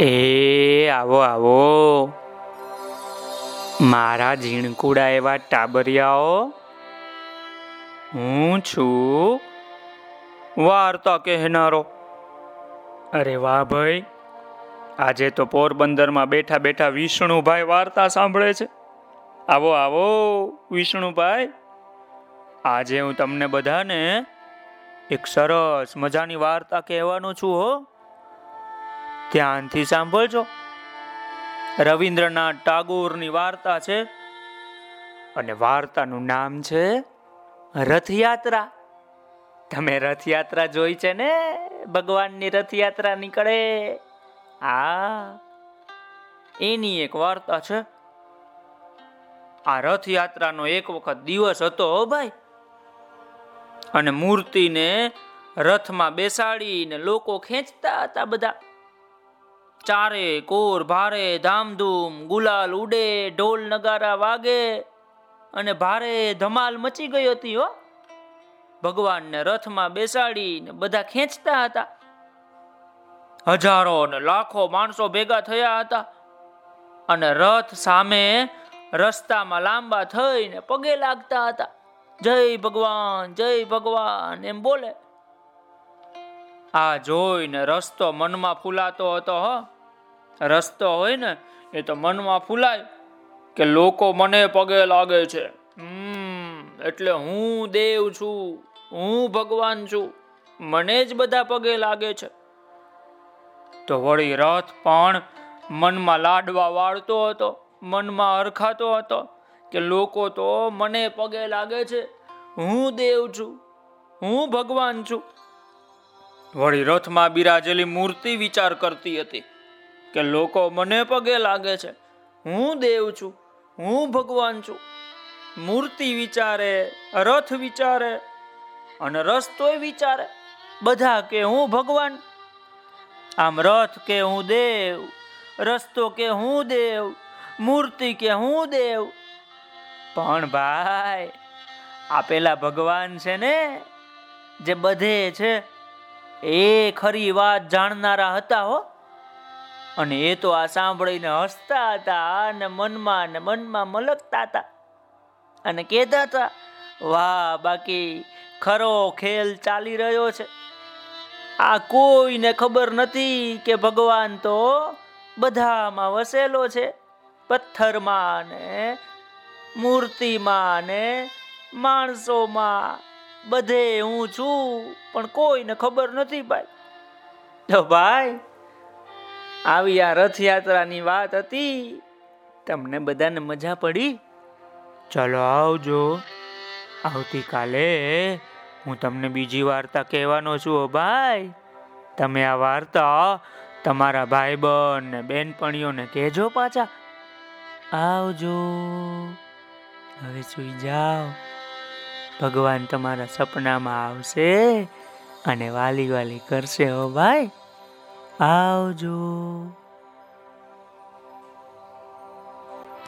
એ, આવો આવો. મારા ઝીણકુડા એવા ટાબરિયાઓ, હું છું. વાર્તા કહેનારો અરે વાહ ભાઈ, આજે તો પોરબંદરમાં બેઠા બેઠા વિષ્ણુભાઈ વાર્તા સાંભળે છે. આવો આવો, વિષ્ણુભાઈ. આજે હું તમને બધાને એક સરસ મજાની વાર્તા કહેવાનો છું હો. ધ્યાનથી સાંભળજો. રવિન્દ્રનાથ ટાગોરની વાર્તા છે અને વાર્તાનું નામ છે રથયાત્રા. તમે રથયાત્રા જોઈ છે ને? ભગવાનની રથયાત્રા નીકળે. આ એની એક વાર્તા છે. આ રથયાત્રાનો એક વખત દિવસ હતો ભાઈ. અને મૂર્તિને રથમાં બેસાડીને લોકો ખેંચતા હતા બધા. ચારે કોર ભારે ધામધૂમ, ગુલાલ ઉડે, ઢોલ નગારા વાગે અને ભારે ધમાલ મચી ગઈ હતી હો. ભગવાનને રથમાં બેસાડીને બધા ખેંચતા હતા. હજારો ને લાખો માણસો ભેગા થયા હતા અને રથ સામે રસ્તામાં લાંબા થઈને પગે લાગતા હતા. જય ભગવાન જય ભગવાન, એમ બોલે. આ જોઈને રસ્તો મનમાં ફૂલાતો હતો હ. રસ્તો હોય ને, એ તો મનમાં ફૂલાય કે લોકો મને પગે લાગે છે. એટલે હું દેવ છું, હું ભગવાન છું, મને જ બધા પગે લાગે છે. તો વળી રથ પણ મનમાં લાડવા વાળતો હતો, મનમાં હરખાતો હતો કે લોકો તો મને પગે લાગે છે, હું દેવ છું, હું ભગવાન છું. વળી રથમાં બિરાજેલી મૂર્તિ વિચાર કરતી હતી. કે લોકો મને પગે લાગે છે. હું દેવ છું, હું ભગવાન છું. મૂર્તિ વિચારે, રથ વિચારે, અને રસ્તોય વિચારે. બધા કે હું ભગવાન. આમ રથ કે હું દેવ, રસ્તો કે હું દેવ, મૂર્તિ કે હું દેવ. પણ ભાઈ આપેલા ભગવાન છે ને, જે બધે છે, એ ખરી વાત જાણનારા હતા હો. અને એ તો આ સાંભળીને હસતા હતા અને મનમાં ને મનમાં મલકતા હતા. અને કહેતા હતા, વાહ, બાકી ખરો ખેલ ચાલી રહ્યો છે. આ કોઈને ખબર નથી કે ભગવાન તો બધામાં વસેલો છે. પથ્થરમાં ને મૂર્તિમાં ને માણસોમાં બધે હું છું, પણ કોઈને ખબર નથી ભાઈ. તો ભાઈ આવી આ રથયાત્રાની વાત હતી. તમને બધાને મજા પડી? ચલો આવજો. આવતીકાલે હું તમને બીજી વાર્તા કહેવાનો છું ભાઈ. તમે આ વાર્તા તમારા ભાઈ બહેન ને બેનપણીઓને કહેજો પાછા. આવજો. હવે સુઈ જાઓ. ભગવાન તમારા સપનામાં આવશે અને વાલી વાલી કરશે હો ભાઈ. આવજો